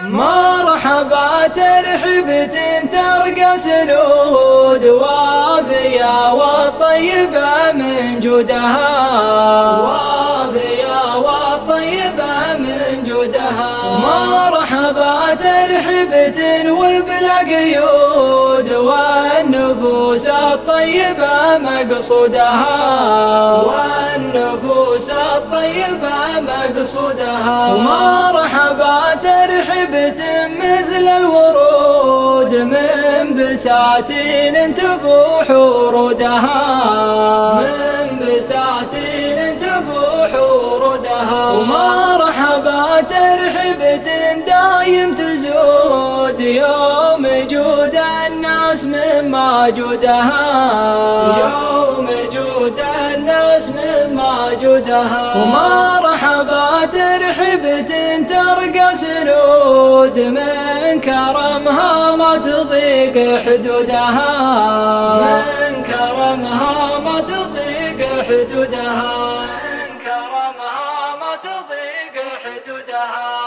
مرحبا ترحبة ترقى سنود وافية والطيبة من جودها. وافية والطيبة من جودها. مرحبا ترحبة وبلا قيود والنفوس الطيبة مقصودها. والنفوس الطيبة مقصودها. ومرحبا ترحبة مثل الورود من بساتين تفوح ورودها. من بساتين تفوح ورودها. ومرحبا ترحبة دايم تزود يوم جود الناس من موجودها يوم جود الناس من موجودها ومرحبا ترحبة ترقى سنود من كرمها ما تضيق حدودها. من كرمها ما تضيق حدودها. من كرمها ما تضيق حدودها.